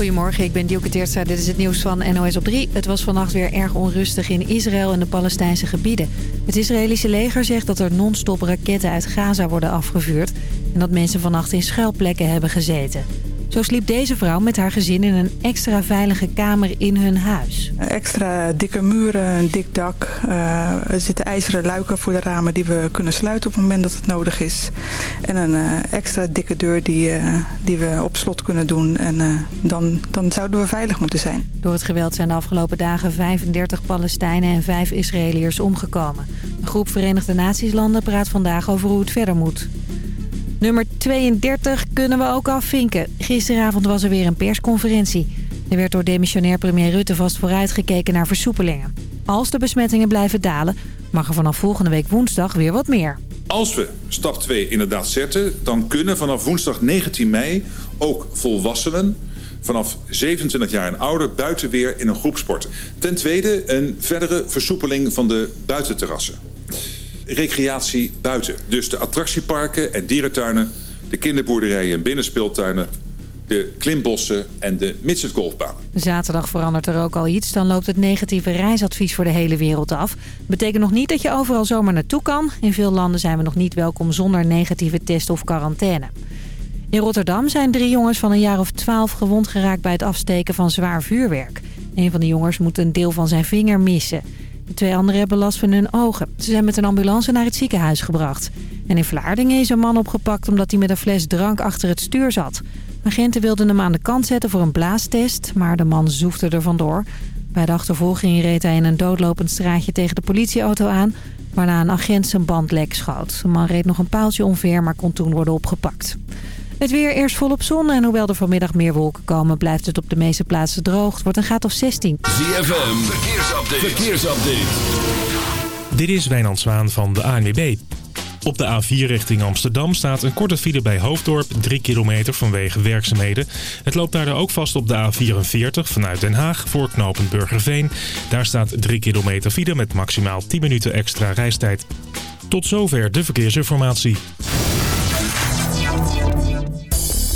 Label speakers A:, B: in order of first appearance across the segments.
A: Goedemorgen, ik ben Dielke Teertstra. Dit is het nieuws van NOS op 3. Het was vannacht weer erg onrustig in Israël en de Palestijnse gebieden. Het Israëlische leger zegt dat er non-stop raketten uit Gaza worden afgevuurd... en dat mensen vannacht in schuilplekken hebben gezeten. Zo sliep deze vrouw met haar gezin in een extra veilige kamer in hun huis.
B: Extra dikke muren, een dik dak. Uh, er zitten ijzeren luiken voor de ramen die we kunnen sluiten op het moment dat het nodig is. En een uh, extra dikke deur die, uh, die we op slot kunnen doen. En dan, dan zouden we veilig moeten zijn.
A: Door het geweld zijn de afgelopen dagen 35 Palestijnen en 5 Israëliërs omgekomen. Een groep Verenigde Naties landen praat vandaag over hoe het verder moet. Nummer 32 kunnen we ook afvinken. Gisteravond was er weer een persconferentie. Er werd door demissionair premier Rutte vast vooruitgekeken naar versoepelingen. Als de besmettingen blijven dalen, mag er vanaf volgende week woensdag weer wat meer.
C: Als we stap 2 inderdaad zetten, dan kunnen vanaf woensdag 19 mei ook volwassenen vanaf 27 jaar en ouder buiten weer in een groep sporten. Ten tweede een verdere versoepeling van de buitenterrassen recreatie buiten. Dus de attractieparken en dierentuinen, de kinderboerderijen en binnenspeeltuinen de klimbossen en de midgetgolfbaan.
A: Zaterdag verandert er ook al iets. Dan loopt het negatieve reisadvies voor de hele wereld af. Betekent nog niet dat je overal zomaar naartoe kan. In veel landen zijn we nog niet welkom zonder negatieve test of quarantaine. In Rotterdam zijn drie jongens van een jaar of twaalf gewond geraakt bij het afsteken van zwaar vuurwerk. Een van de jongens moet een deel van zijn vinger missen. De twee anderen hebben last van hun ogen. Ze zijn met een ambulance naar het ziekenhuis gebracht. En in Vlaardingen is een man opgepakt omdat hij met een fles drank achter het stuur zat. Agenten wilden hem aan de kant zetten voor een blaastest, maar de man zoefde er vandoor. Bij de achtervolging reed hij in een doodlopend straatje tegen de politieauto aan... waarna een agent zijn band lek schoot. De man reed nog een paaltje omver, maar kon toen worden opgepakt. Het weer eerst volop zon en hoewel er vanmiddag meer wolken komen... blijft het op de meeste plaatsen droog. Het wordt een graad of 16.
D: ZFM, verkeersupdate. verkeersupdate.
E: Dit is Wijnand Zwaan van de ANWB. Op de A4 richting Amsterdam staat een korte file bij Hoofddorp, 3 kilometer vanwege werkzaamheden. Het loopt daardoor ook vast op de A44 vanuit Den Haag voor knooppunt Burgerveen. Daar staat 3 kilometer file met maximaal 10 minuten extra reistijd. Tot zover de verkeersinformatie.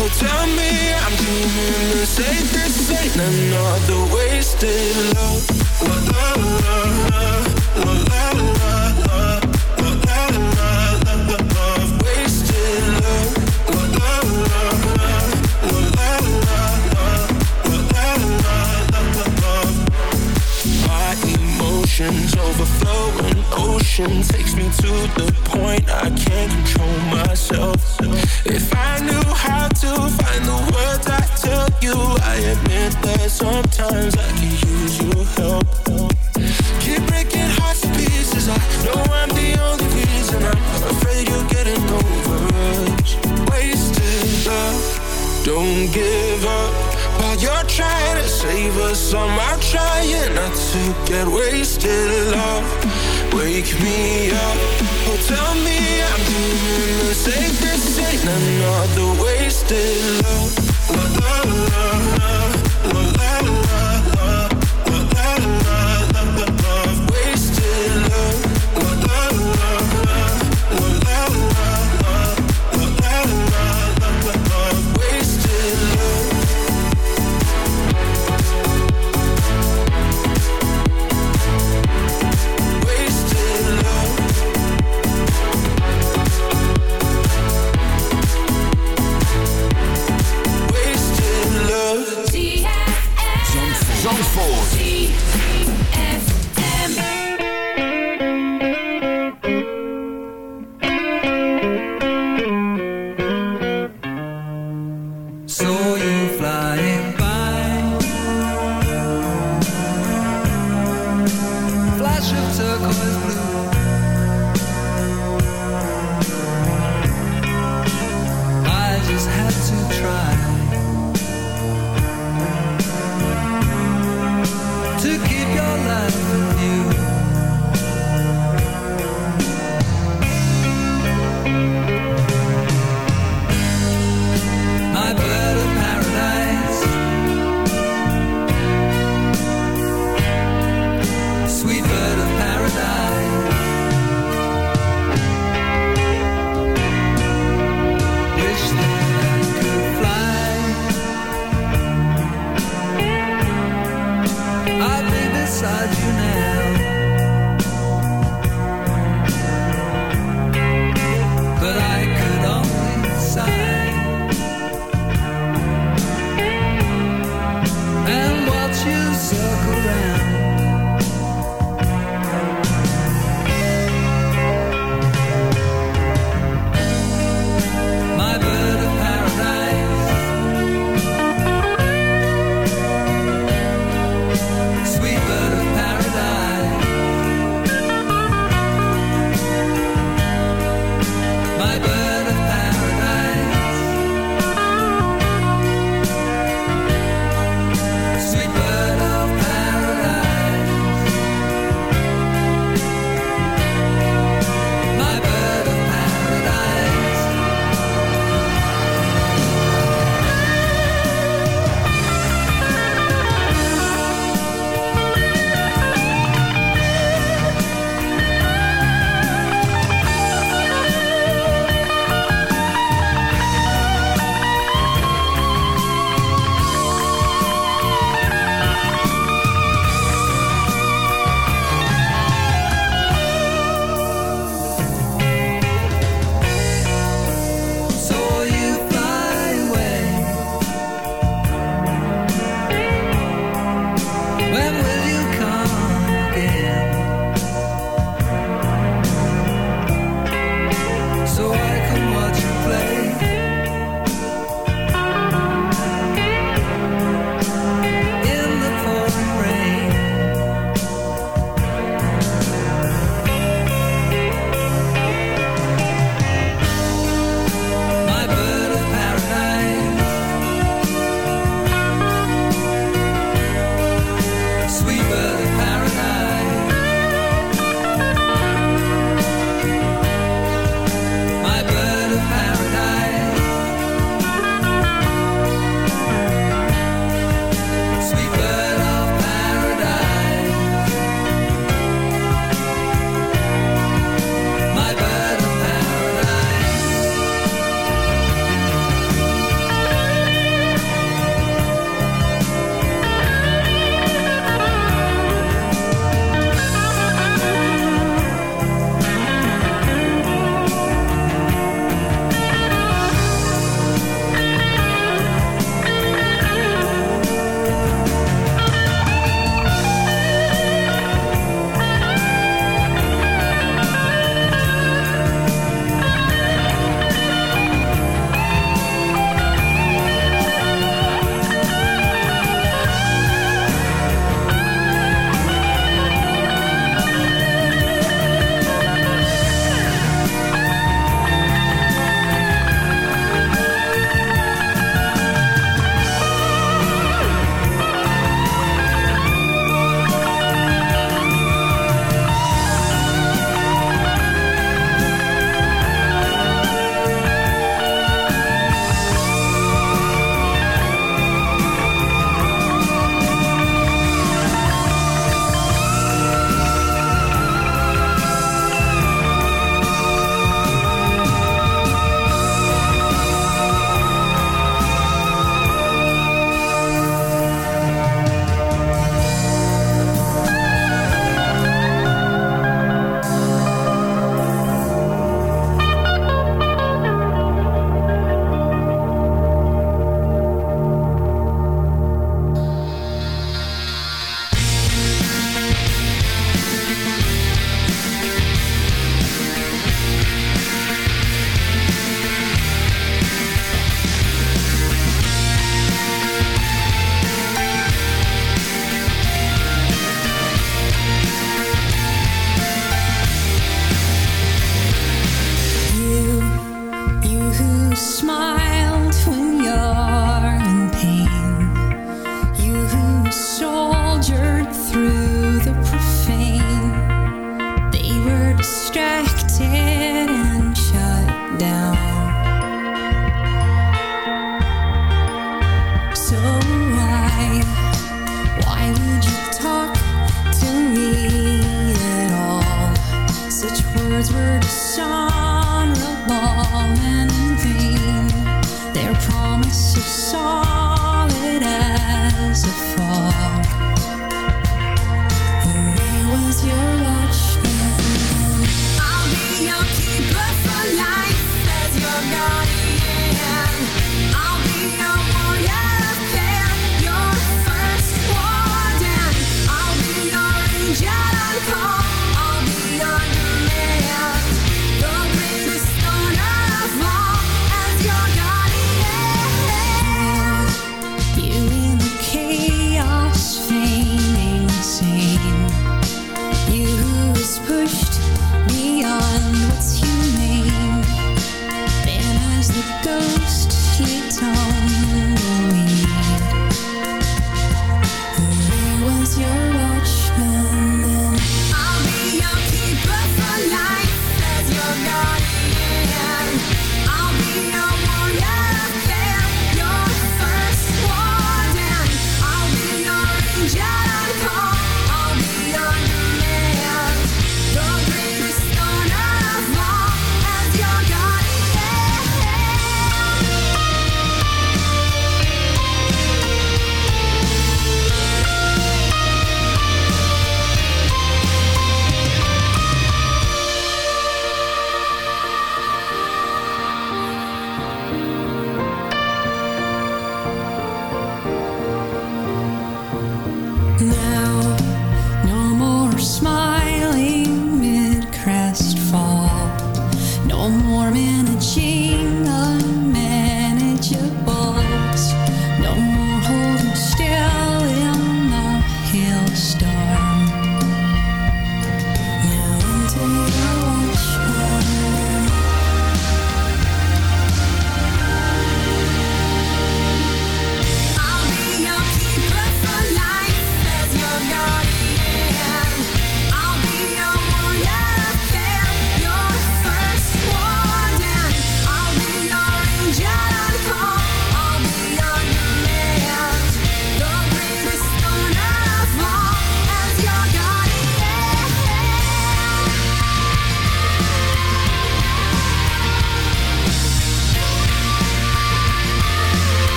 F: Oh, tell me I'm dreaming. the safest thing. Another wasted love. Love, love, love.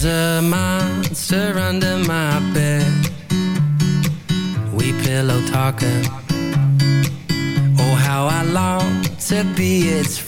F: There's
G: a monster under my bed. We pillow talking Oh, how I long to be its friend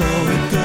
H: so it goes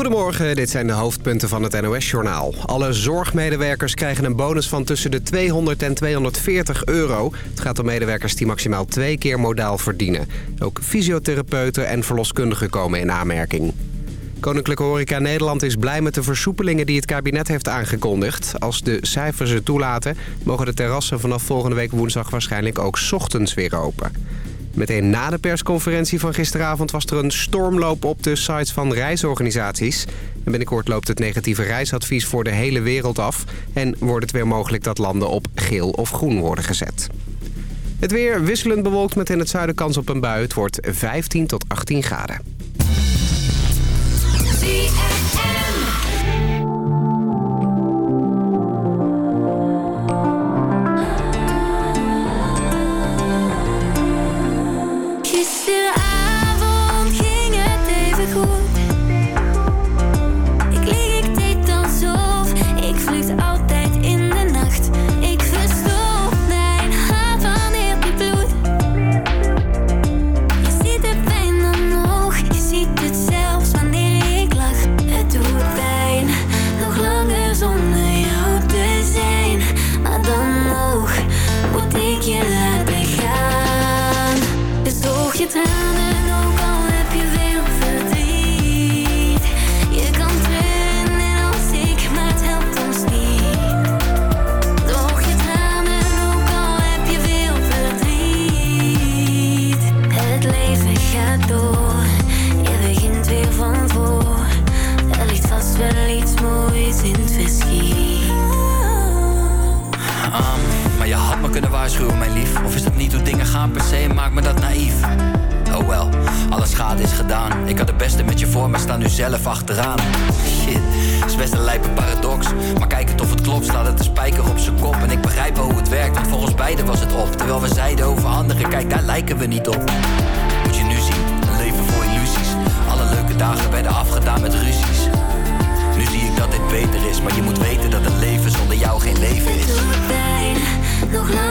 I: Goedemorgen, dit zijn de hoofdpunten van het NOS-journaal. Alle zorgmedewerkers krijgen een bonus van tussen de 200 en 240 euro. Het gaat om medewerkers die maximaal twee keer modaal verdienen. Ook fysiotherapeuten en verloskundigen komen in aanmerking. Koninklijke Horeca Nederland is blij met de versoepelingen die het kabinet heeft aangekondigd. Als de cijfers het toelaten, mogen de terrassen vanaf volgende week woensdag waarschijnlijk ook ochtends weer open. Meteen na de persconferentie van gisteravond was er een stormloop op de sites van reisorganisaties. En binnenkort loopt het negatieve reisadvies voor de hele wereld af. En wordt het weer mogelijk dat landen op geel of groen worden gezet. Het weer wisselend bewolkt met in het zuiden kans op een bui. Het wordt 15 tot 18 graden.
J: Kunnen waarschuwen, mijn lief. Of is dat niet hoe dingen gaan per se, maakt me dat naïef. Oh wel, alle schade is gedaan. Ik had het beste met je voor, maar sta nu zelf achteraan. Shit, is best een lijpe paradox. Maar kijk het of het klopt, slaat het de spijker op zijn kop. En ik begrijp wel hoe het werkt, want voor ons beiden was het op. Terwijl we zeiden over anderen, kijk daar lijken we niet op. Moet je nu zien, een leven vol illusies. Alle leuke dagen werden afgedaan met ruzies. Nu zie ik dat dit beter is, maar je moet weten dat een leven zonder jou geen leven is.
K: Doet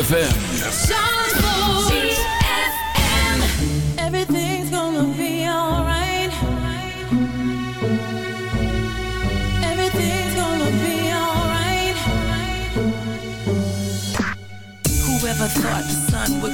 L: ZFM.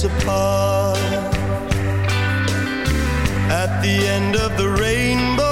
M: apart? At the end of the rainbow,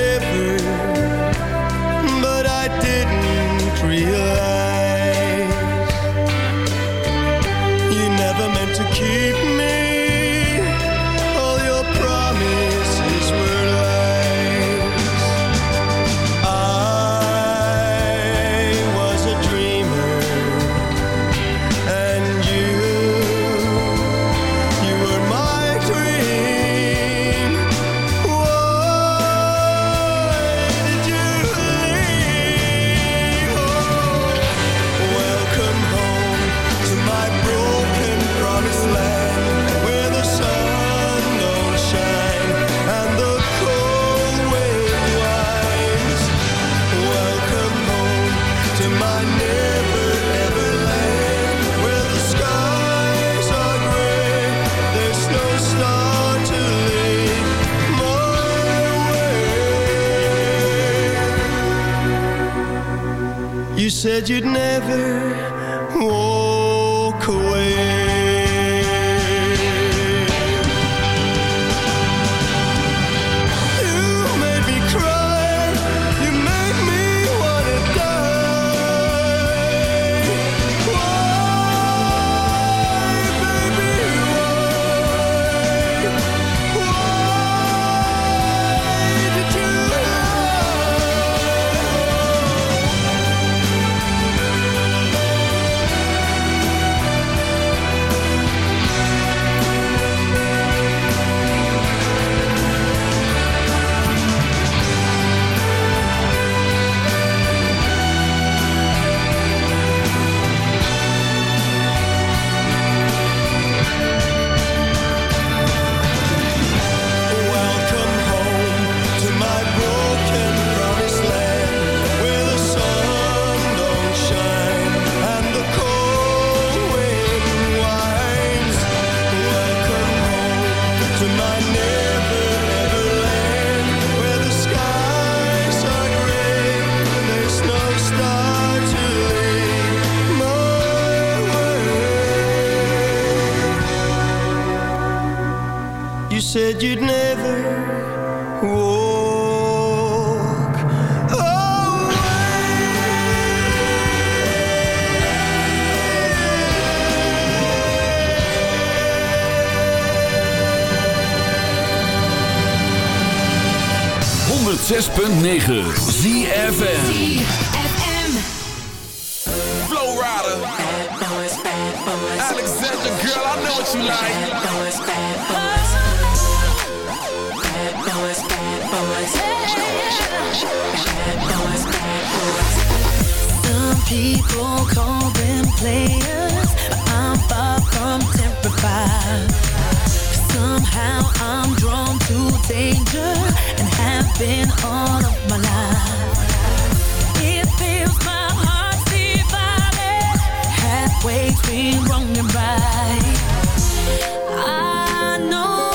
M: you'd never walk away.
N: 106.9 ZFN Alexander, girl, I know what you like.
O: Bad boys. People call them players, I'm far from terrified. Somehow I'm drawn to danger and have been all of my life. It fills my heart halfway between wrong and right. I know.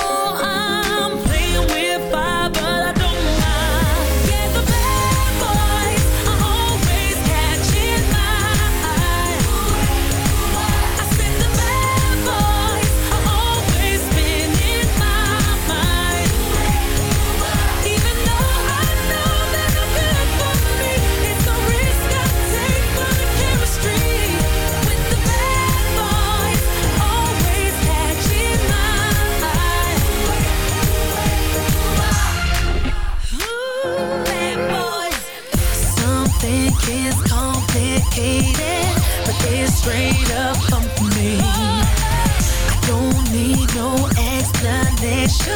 O: no explanation.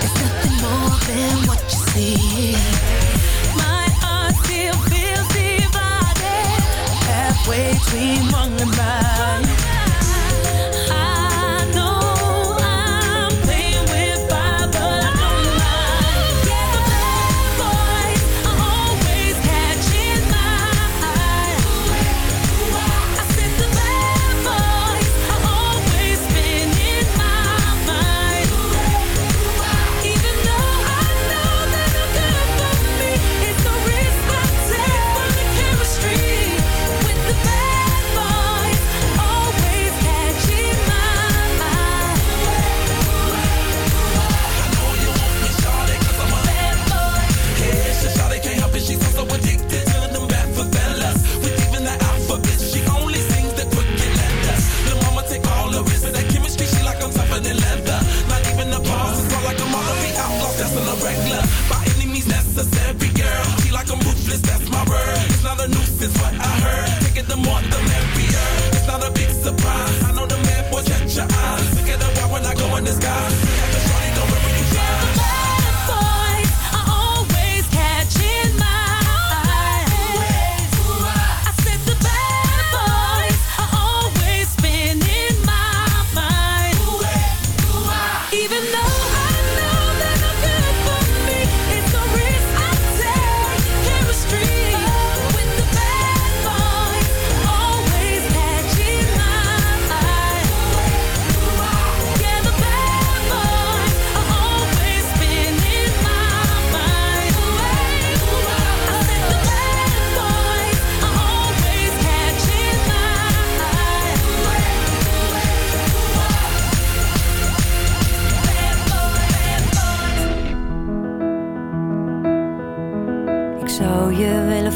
O: It's nothing more than what you see. My heart still feels divided halfway between.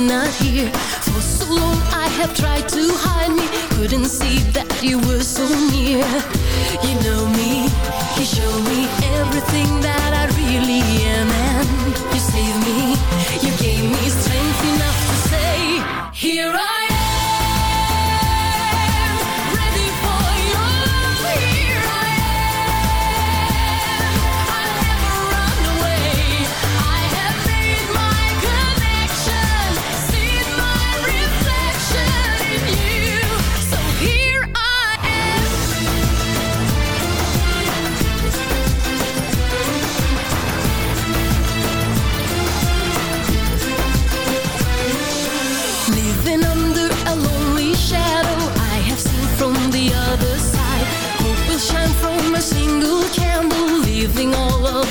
K: I'm not here. For so long I have tried to hide me. Couldn't see that you were so near. You know me, you show me everything that I really am. And you saved me, you gave me strength enough to say Here I am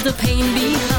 K: the pain behind.